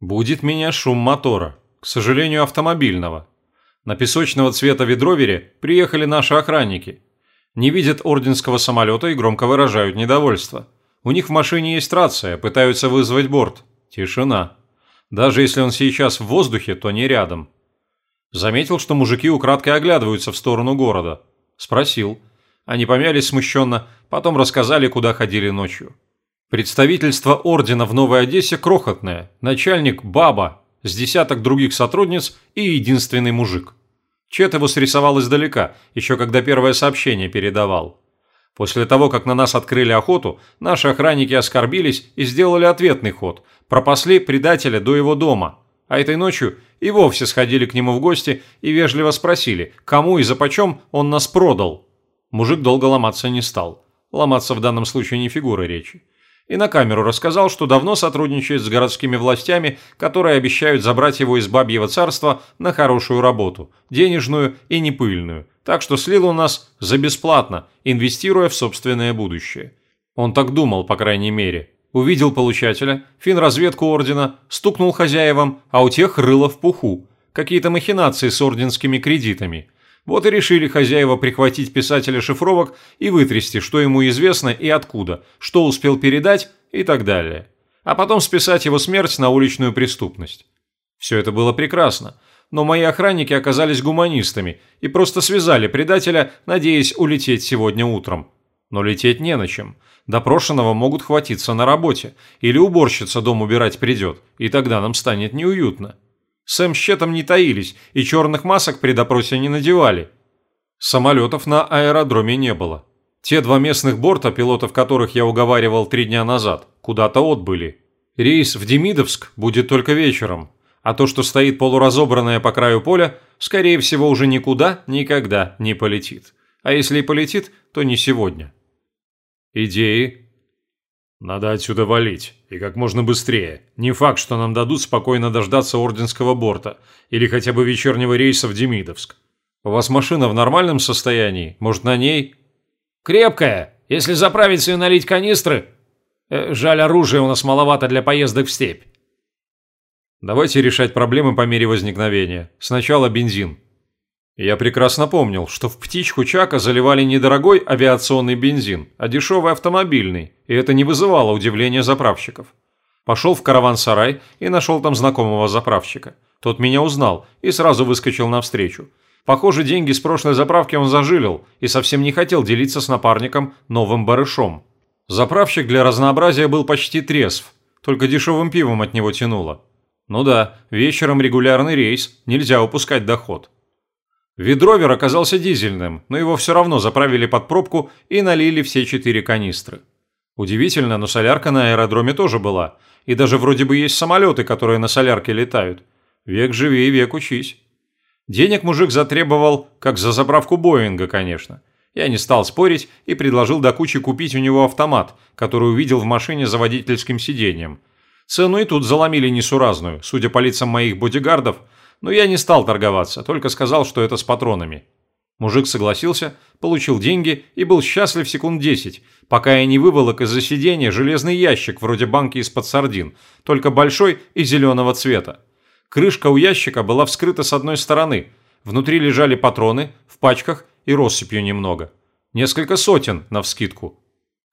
Будет меня шум мотора, к сожалению, автомобильного. На песочного цвета ведровере приехали наши охранники. Не видят орденского самолета и громко выражают недовольство. У них в машине есть рация, пытаются вызвать борт. Тишина. Даже если он сейчас в воздухе, то не рядом. Заметил, что мужики украдкой оглядываются в сторону города. Спросил. Они помялись смущенно, потом рассказали, куда ходили ночью. Представительство ордена в Новой Одессе крохотное. Начальник – баба, с десяток других сотрудниц и единственный мужик. Чет его срисовал издалека, еще когда первое сообщение передавал. После того, как на нас открыли охоту, наши охранники оскорбились и сделали ответный ход. Пропасли предателя до его дома. А этой ночью и вовсе сходили к нему в гости и вежливо спросили, кому и за почем он нас продал. Мужик долго ломаться не стал. Ломаться в данном случае не фигура речи. И на камеру рассказал, что давно сотрудничает с городскими властями, которые обещают забрать его из бабьего царства на хорошую работу, денежную и непыльную. Так что слил он нас за бесплатно, инвестируя в собственное будущее. Он так думал, по крайней мере. Увидел получателя, финразведку ордена, стукнул хозяевам, а у тех рыло в пуху. Какие-то махинации с орденскими кредитами. Вот и решили хозяева прихватить писателя шифровок и вытрясти, что ему известно и откуда, что успел передать и так далее. А потом списать его смерть на уличную преступность. Все это было прекрасно, но мои охранники оказались гуманистами и просто связали предателя, надеясь улететь сегодня утром. Но лететь не на чем. Допрошенного могут хватиться на работе, или уборщица дом убирать придет, и тогда нам станет неуютно. Сэм с Щетом не таились и черных масок при допросе не надевали. Самолетов на аэродроме не было. Те два местных борта, пилотов которых я уговаривал три дня назад, куда-то отбыли. Рейс в Демидовск будет только вечером, а то, что стоит полуразобранное по краю поля, скорее всего уже никуда никогда не полетит. А если и полетит, то не сегодня. Идеи надо отсюда валить, и как можно быстрее. Не факт, что нам дадут спокойно дождаться орденского борта, или хотя бы вечернего рейса в Демидовск. У вас машина в нормальном состоянии? Может, на ней? Крепкая. Если заправиться и налить канистры... Э, жаль, оружия у нас маловато для поездок в степь. Давайте решать проблемы по мере возникновения. Сначала бензин. Я прекрасно помнил, что в птичку Чака заливали не дорогой авиационный бензин, а дешевый автомобильный, и это не вызывало удивления заправщиков. Пошел в караван-сарай и нашел там знакомого заправщика. Тот меня узнал и сразу выскочил навстречу. Похоже, деньги с прошлой заправки он зажилил и совсем не хотел делиться с напарником новым барышом. Заправщик для разнообразия был почти трезв, только дешевым пивом от него тянуло. Ну да, вечером регулярный рейс, нельзя упускать доход. Ведровер оказался дизельным, но его все равно заправили под пробку и налили все четыре канистры. Удивительно, но солярка на аэродроме тоже была. И даже вроде бы есть самолеты, которые на солярке летают. Век живи век учись. Денег мужик затребовал, как за заправку Боинга, конечно. Я не стал спорить и предложил до кучи купить у него автомат, который увидел в машине за водительским сиденьем. Цену и тут заломили несуразную, судя по лицам моих бодигардов – но я не стал торговаться, только сказал, что это с патронами. Мужик согласился, получил деньги и был счастлив секунд десять, пока я не выволок из-за сиденья железный ящик вроде банки из-под сардин, только большой и зеленого цвета. Крышка у ящика была вскрыта с одной стороны. Внутри лежали патроны, в пачках и россыпью немного. Несколько сотен, навскидку.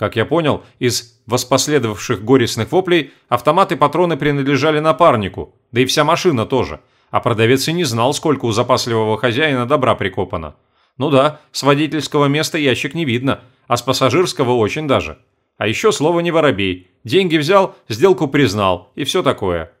Как я понял, из воспоследовавших горестных воплей автоматы и патроны принадлежали напарнику, да и вся машина тоже – а продавец и не знал, сколько у запасливого хозяина добра прикопано. Ну да, с водительского места ящик не видно, а с пассажирского очень даже. А еще слово не воробей. Деньги взял, сделку признал и все такое.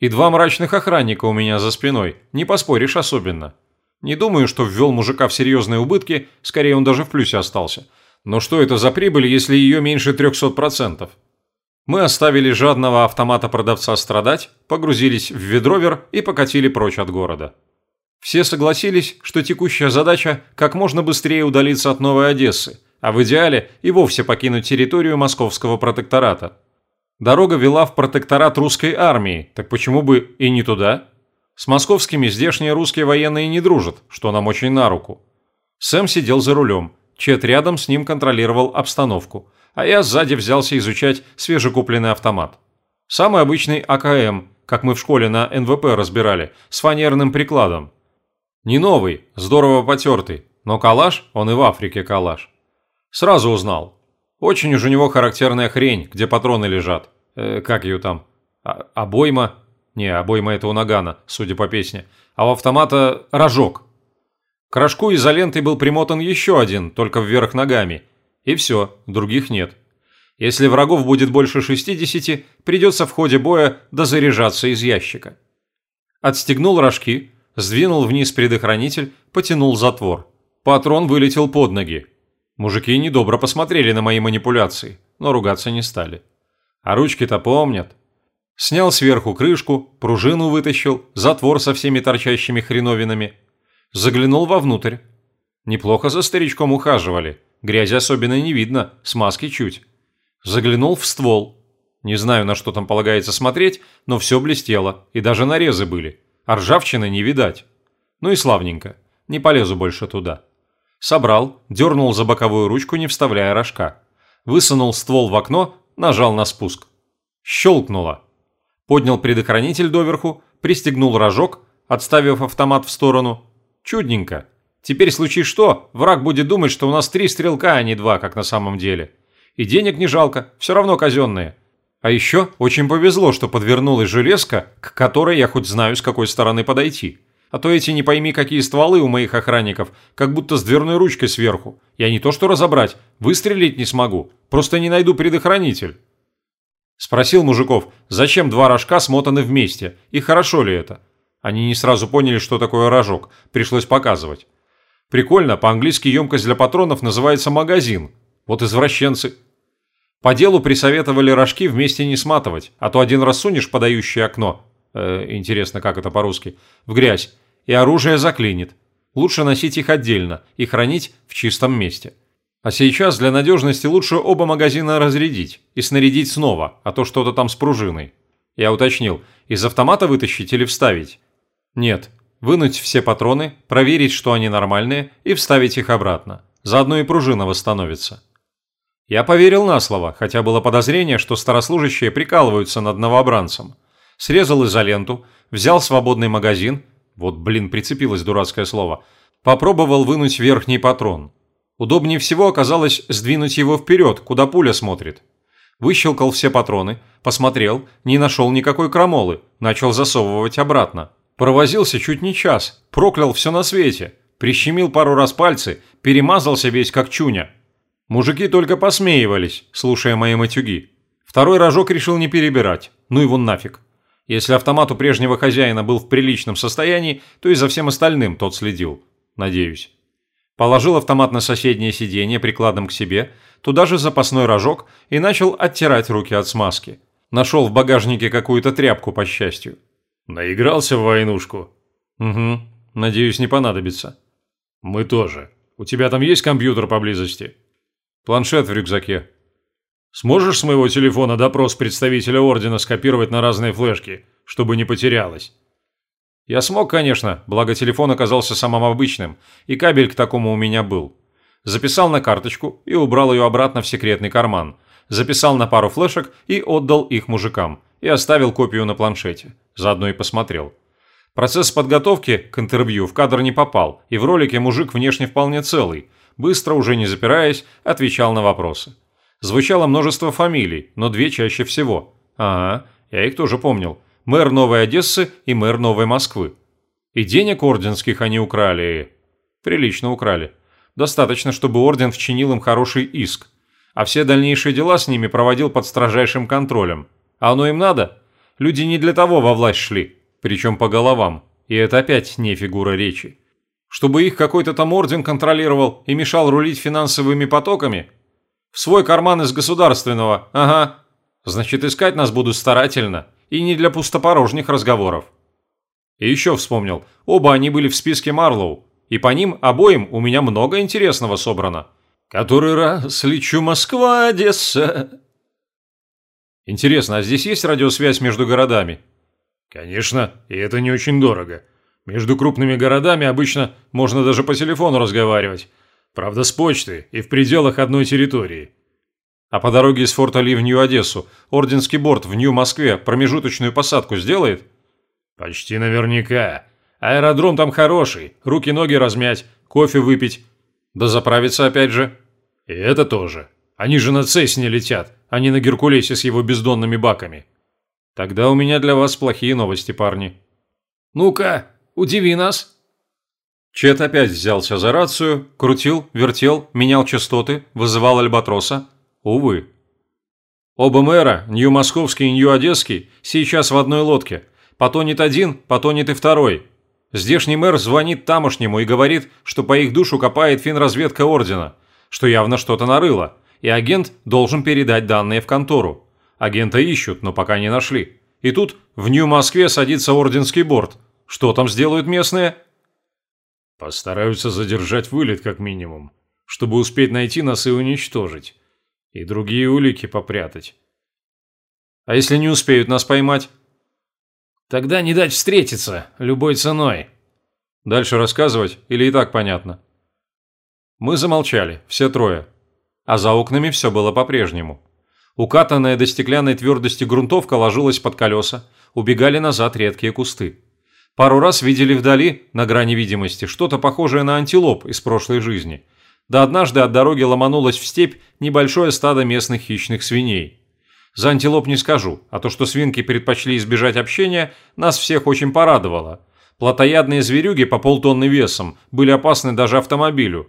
И два мрачных охранника у меня за спиной, не поспоришь особенно. Не думаю, что ввел мужика в серьезные убытки, скорее он даже в плюсе остался. Но что это за прибыль, если ее меньше 300%? Мы оставили жадного автомата продавца страдать, погрузились в ведровер и покатили прочь от города. Все согласились, что текущая задача – как можно быстрее удалиться от Новой Одессы, а в идеале и вовсе покинуть территорию московского протектората. Дорога вела в протекторат русской армии, так почему бы и не туда? С московскими здешние русские военные не дружат, что нам очень на руку. Сэм сидел за рулем, Чет рядом с ним контролировал обстановку – а я сзади взялся изучать свежекупленный автомат. Самый обычный АКМ, как мы в школе на НВП разбирали, с фанерным прикладом. Не новый, здорово потертый, но калаш, он и в Африке калаш. Сразу узнал. Очень уж у него характерная хрень, где патроны лежат. Э, как ее там? А, обойма? Не, обойма это у Нагана, судя по песне. А у автомата рожок. К рожку изолентой был примотан еще один, только вверх ногами. И все, других нет. Если врагов будет больше 60, придется в ходе боя дозаряжаться из ящика. Отстегнул рожки, сдвинул вниз предохранитель, потянул затвор. Патрон вылетел под ноги. Мужики недобро посмотрели на мои манипуляции, но ругаться не стали. А ручки-то помнят. Снял сверху крышку, пружину вытащил, затвор со всеми торчащими хреновинами. Заглянул вовнутрь. Неплохо за старичком ухаживали. Грязи особенно не видно, смазки чуть. Заглянул в ствол. Не знаю, на что там полагается смотреть, но все блестело, и даже нарезы были. А ржавчины не видать. Ну и славненько. Не полезу больше туда. Собрал, дернул за боковую ручку, не вставляя рожка. Высунул ствол в окно, нажал на спуск. Щелкнуло. Поднял предохранитель доверху, пристегнул рожок, отставив автомат в сторону. Чудненько. Теперь случись что, враг будет думать, что у нас три стрелка, а не два, как на самом деле. И денег не жалко, все равно казенные. А еще очень повезло, что подвернулась железка, к которой я хоть знаю, с какой стороны подойти. А то эти не пойми какие стволы у моих охранников, как будто с дверной ручкой сверху. Я не то что разобрать, выстрелить не смогу, просто не найду предохранитель. Спросил мужиков, зачем два рожка смотаны вместе, и хорошо ли это. Они не сразу поняли, что такое рожок, пришлось показывать. Прикольно, по-английски емкость для патронов называется магазин. Вот извращенцы. По делу присоветовали рожки вместе не сматывать, а то один раз сунешь подающее окно, э, интересно, как это по-русски, в грязь, и оружие заклинит. Лучше носить их отдельно и хранить в чистом месте. А сейчас для надежности лучше оба магазина разрядить и снарядить снова, а то что-то там с пружиной. Я уточнил, из автомата вытащить или вставить? Нет, вынуть все патроны, проверить, что они нормальные, и вставить их обратно. Заодно и пружина восстановится. Я поверил на слово, хотя было подозрение, что старослужащие прикалываются над новобранцем. Срезал изоленту, взял свободный магазин вот, блин, прицепилось дурацкое слово. Попробовал вынуть верхний патрон. Удобнее всего оказалось сдвинуть его вперед, куда пуля смотрит. Выщелкал все патроны, посмотрел, не нашел никакой крамолы, начал засовывать обратно. Провозился чуть не час, проклял все на свете, прищемил пару раз пальцы, перемазался весь как чуня. Мужики только посмеивались, слушая мои матюги. Второй рожок решил не перебирать, ну его нафиг. Если автомат у прежнего хозяина был в приличном состоянии, то и за всем остальным тот следил. Надеюсь. Положил автомат на соседнее сиденье прикладом к себе, туда же запасной рожок и начал оттирать руки от смазки. Нашел в багажнике какую-то тряпку, по счастью. Наигрался в войнушку? Угу. Надеюсь, не понадобится. Мы тоже. У тебя там есть компьютер поблизости? Планшет в рюкзаке. Сможешь с моего телефона допрос представителя ордена скопировать на разные флешки, чтобы не потерялось? Я смог, конечно, благо телефон оказался самым обычным, и кабель к такому у меня был. Записал на карточку и убрал ее обратно в секретный карман. Записал на пару флешек и отдал их мужикам. И оставил копию на планшете. Заодно и посмотрел. Процесс подготовки к интервью в кадр не попал, и в ролике мужик внешне вполне целый. Быстро, уже не запираясь, отвечал на вопросы. Звучало множество фамилий, но две чаще всего. Ага, я их тоже помнил. Мэр Новой Одессы и мэр Новой Москвы. И денег орденских они украли. Прилично украли. Достаточно, чтобы орден вчинил им хороший иск. А все дальнейшие дела с ними проводил под строжайшим контролем. А оно им надо? Люди не для того во власть шли. Причем по головам. И это опять не фигура речи. Чтобы их какой-то там орден контролировал и мешал рулить финансовыми потоками – в свой карман из государственного, ага. Значит, искать нас будут старательно и не для пустопорожних разговоров. И еще вспомнил, оба они были в списке Марлоу, и по ним обоим у меня много интересного собрано. Который раз лечу Москва, Одесса. Интересно, а здесь есть радиосвязь между городами? Конечно, и это не очень дорого. Между крупными городами обычно можно даже по телефону разговаривать. Правда, с почты и в пределах одной территории. А по дороге из форта Ли в Нью-Одессу Орденский борт в Нью-Москве промежуточную посадку сделает? Почти наверняка. Аэродром там хороший, руки-ноги размять, кофе выпить. Да заправиться опять же. И это тоже. Они же на Цесне летят, а не на Геркулесе с его бездонными баками. Тогда у меня для вас плохие новости, парни. Ну-ка, удиви нас. Чет опять взялся за рацию, крутил, вертел, менял частоты, вызывал Альбатроса. Увы. Оба мэра, Нью-Московский и Нью-Одесский, сейчас в одной лодке. Потонет один, потонет и второй. Здешний мэр звонит тамошнему и говорит, что по их душу копает финразведка Ордена, что явно что-то нарыло, и агент должен передать данные в контору. Агента ищут, но пока не нашли. И тут в Нью-Москве садится Орденский борт. Что там сделают местные? Постараются задержать вылет как минимум, чтобы успеть найти нас и уничтожить. И другие улики попрятать. А если не успеют нас поймать? Тогда не дать встретиться, любой ценой. Дальше рассказывать или и так понятно? Мы замолчали, все трое. А за окнами все было по-прежнему. Укатанная до стеклянной твердости грунтовка ложилась под колеса, убегали назад редкие кусты. Пару раз видели вдали, на грани видимости, что-то похожее на антилоп из прошлой жизни – да однажды от дороги ломанулось в степь небольшое стадо местных хищных свиней. За антилоп не скажу, а то, что свинки предпочли избежать общения, нас всех очень порадовало. Плотоядные зверюги по полтонны весом были опасны даже автомобилю.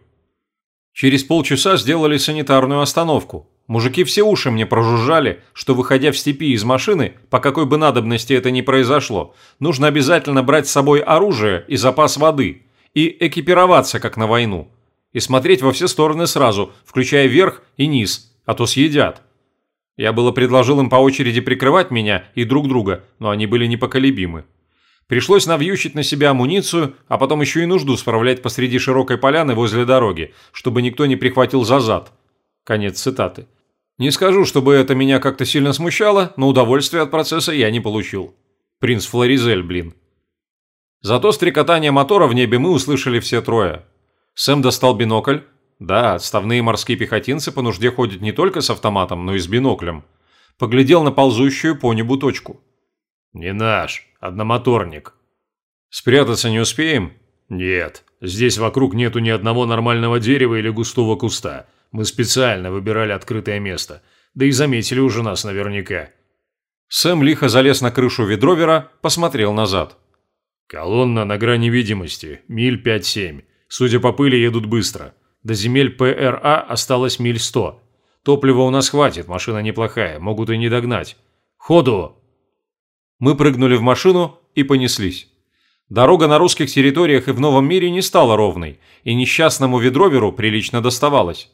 Через полчаса сделали санитарную остановку. Мужики все уши мне прожужжали, что выходя в степи из машины, по какой бы надобности это ни произошло, нужно обязательно брать с собой оружие и запас воды, и экипироваться как на войну и смотреть во все стороны сразу, включая верх и низ, а то съедят. Я было предложил им по очереди прикрывать меня и друг друга, но они были непоколебимы. Пришлось навьючить на себя амуницию, а потом еще и нужду справлять посреди широкой поляны возле дороги, чтобы никто не прихватил за зад. Конец цитаты. Не скажу, чтобы это меня как-то сильно смущало, но удовольствия от процесса я не получил. Принц Флоризель, блин. Зато стрекотание мотора в небе мы услышали все трое. Сэм достал бинокль. Да, отставные морские пехотинцы по нужде ходят не только с автоматом, но и с биноклем. Поглядел на ползущую по небу точку. «Не наш, одномоторник». «Спрятаться не успеем?» «Нет, здесь вокруг нету ни одного нормального дерева или густого куста. Мы специально выбирали открытое место. Да и заметили уже нас наверняка». Сэм лихо залез на крышу ведровера, посмотрел назад. «Колонна на грани видимости, миль пять-семь. Судя по пыли, едут быстро. До земель ПРА осталось миль сто. Топлива у нас хватит, машина неплохая, могут и не догнать. Ходу!» Мы прыгнули в машину и понеслись. Дорога на русских территориях и в новом мире не стала ровной, и несчастному ведроверу прилично доставалось.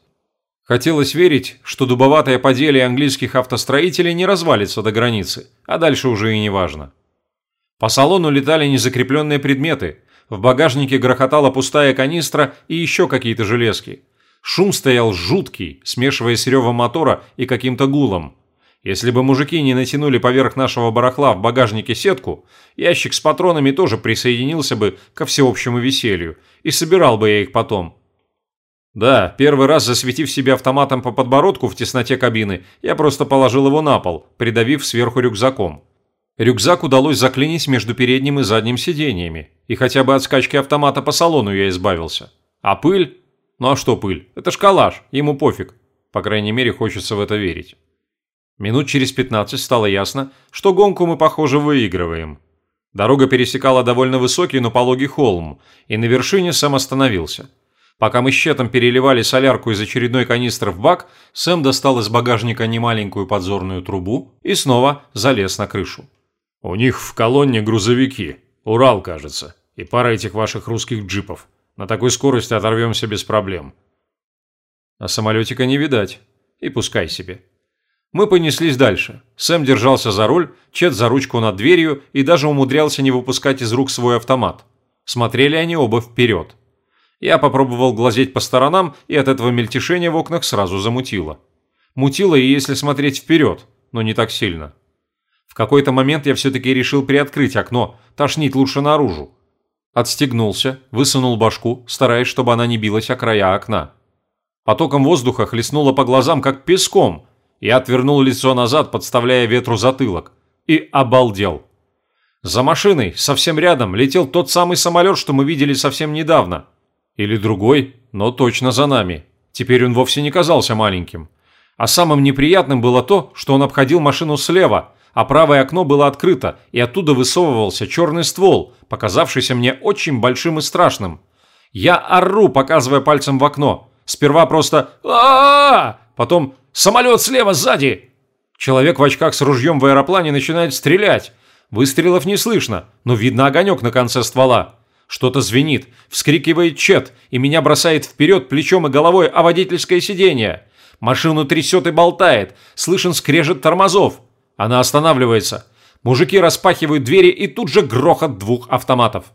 Хотелось верить, что дубоватое поделие английских автостроителей не развалится до границы, а дальше уже и не важно. По салону летали незакрепленные предметы, в багажнике грохотала пустая канистра и еще какие-то железки. Шум стоял жуткий, смешиваясь с ревом мотора и каким-то гулом. Если бы мужики не натянули поверх нашего барахла в багажнике сетку, ящик с патронами тоже присоединился бы ко всеобщему веселью, и собирал бы я их потом. Да, первый раз засветив себя автоматом по подбородку в тесноте кабины, я просто положил его на пол, придавив сверху рюкзаком. Рюкзак удалось заклинить между передним и задним сиденьями, и хотя бы от скачки автомата по салону я избавился. А пыль? Ну а что пыль? Это шкалаш, ему пофиг. По крайней мере, хочется в это верить. Минут через 15 стало ясно, что гонку мы, похоже, выигрываем. Дорога пересекала довольно высокий, но пологий холм, и на вершине Сэм остановился. Пока мы Щетом переливали солярку из очередной канистры в бак, Сэм достал из багажника немаленькую подзорную трубу и снова залез на крышу. У них в колонне грузовики. Урал, кажется. И пара этих ваших русских джипов. На такой скорости оторвемся без проблем. А самолетика не видать. И пускай себе. Мы понеслись дальше. Сэм держался за руль, Чет за ручку над дверью и даже умудрялся не выпускать из рук свой автомат. Смотрели они оба вперед. Я попробовал глазеть по сторонам, и от этого мельтешения в окнах сразу замутило. Мутило и если смотреть вперед, но не так сильно. В какой-то момент я все-таки решил приоткрыть окно, тошнить лучше наружу. Отстегнулся, высунул башку, стараясь, чтобы она не билась о края окна. Потоком воздуха хлестнуло по глазам, как песком, Я отвернул лицо назад, подставляя ветру затылок. И обалдел. За машиной, совсем рядом, летел тот самый самолет, что мы видели совсем недавно. Или другой, но точно за нами. Теперь он вовсе не казался маленьким. А самым неприятным было то, что он обходил машину слева, а правое окно было открыто, и оттуда высовывался черный ствол, показавшийся мне очень большим и страшным. Я ору, показывая пальцем в окно. Сперва просто а, Потом «Самолет слева, сзади!» Человек в очках с ружьем в аэроплане начинает стрелять. Выстрелов не слышно, но видно огонек на конце ствола. Что-то звенит, вскрикивает Чет, и меня бросает вперед плечом и головой о водительское сиденье. Машину трясет и болтает, слышен скрежет тормозов. Она останавливается. Мужики распахивают двери и тут же грохот двух автоматов.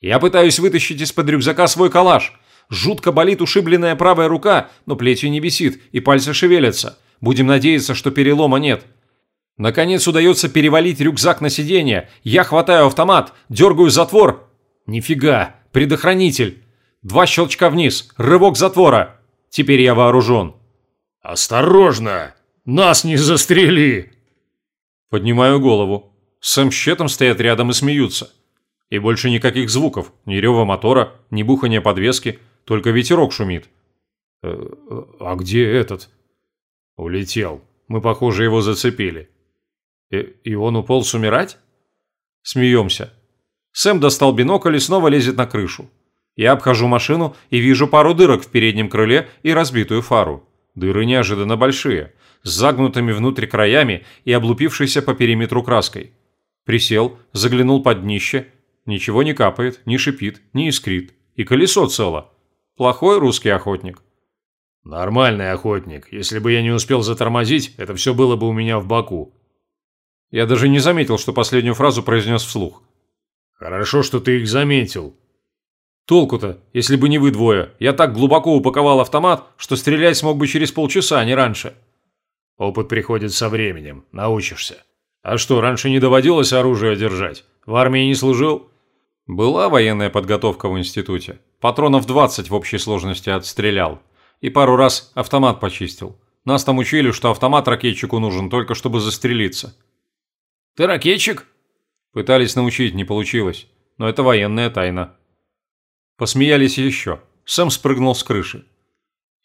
Я пытаюсь вытащить из-под рюкзака свой калаш. Жутко болит ушибленная правая рука, но плечи не висит и пальцы шевелятся. Будем надеяться, что перелома нет. Наконец удается перевалить рюкзак на сиденье. Я хватаю автомат, дергаю затвор Нифига, предохранитель. Два щелчка вниз, рывок затвора. Теперь я вооружен. «Осторожно! Нас не застрели!» Поднимаю голову. Сэм с Щетом стоят рядом и смеются. И больше никаких звуков, ни рева мотора, ни бухания подвески, только ветерок шумит. «Э, «А где этот?» «Улетел. Мы, похоже, его зацепили». «И, и он уполз умирать?» Смеемся. Сэм достал бинокль и снова лезет на крышу. Я обхожу машину и вижу пару дырок в переднем крыле и разбитую фару. Дыры неожиданно большие, с загнутыми внутрь краями и облупившейся по периметру краской. Присел, заглянул под днище. Ничего не капает, не шипит, не искрит. И колесо цело. Плохой русский охотник. Нормальный охотник. Если бы я не успел затормозить, это все было бы у меня в боку. Я даже не заметил, что последнюю фразу произнес вслух. Хорошо, что ты их заметил. Толку-то, если бы не вы двое. Я так глубоко упаковал автомат, что стрелять смог бы через полчаса, а не раньше. Опыт приходит со временем, научишься. А что, раньше не доводилось оружие держать? В армии не служил? Была военная подготовка в институте. Патронов 20 в общей сложности отстрелял. И пару раз автомат почистил. Нас там учили, что автомат ракетчику нужен только чтобы застрелиться. «Ты ракетчик?» Пытались научить, не получилось. Но это военная тайна. Посмеялись еще. Сам спрыгнул с крыши.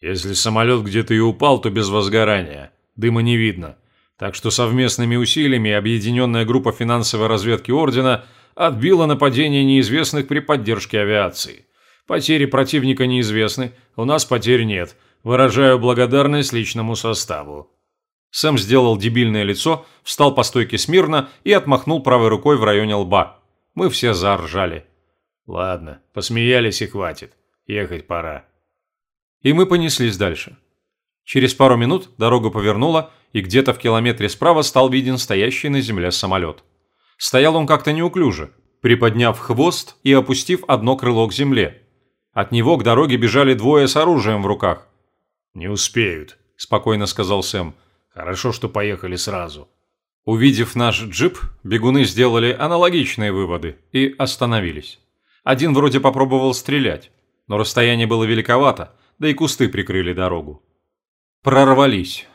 Если самолет где-то и упал, то без возгорания. Дыма не видно. Так что совместными усилиями объединенная группа финансовой разведки Ордена отбила нападение неизвестных при поддержке авиации. Потери противника неизвестны, у нас потерь нет. Выражаю благодарность личному составу. Сэм сделал дебильное лицо, встал по стойке смирно и отмахнул правой рукой в районе лба. Мы все заржали. Ладно, посмеялись и хватит. Ехать пора. И мы понеслись дальше. Через пару минут дорога повернула, и где-то в километре справа стал виден стоящий на земле самолет. Стоял он как-то неуклюже, приподняв хвост и опустив одно крыло к земле. От него к дороге бежали двое с оружием в руках. «Не успеют», – спокойно сказал Сэм. Хорошо, что поехали сразу. Увидев наш джип, бегуны сделали аналогичные выводы и остановились. Один вроде попробовал стрелять, но расстояние было великовато, да и кусты прикрыли дорогу. Прорвались.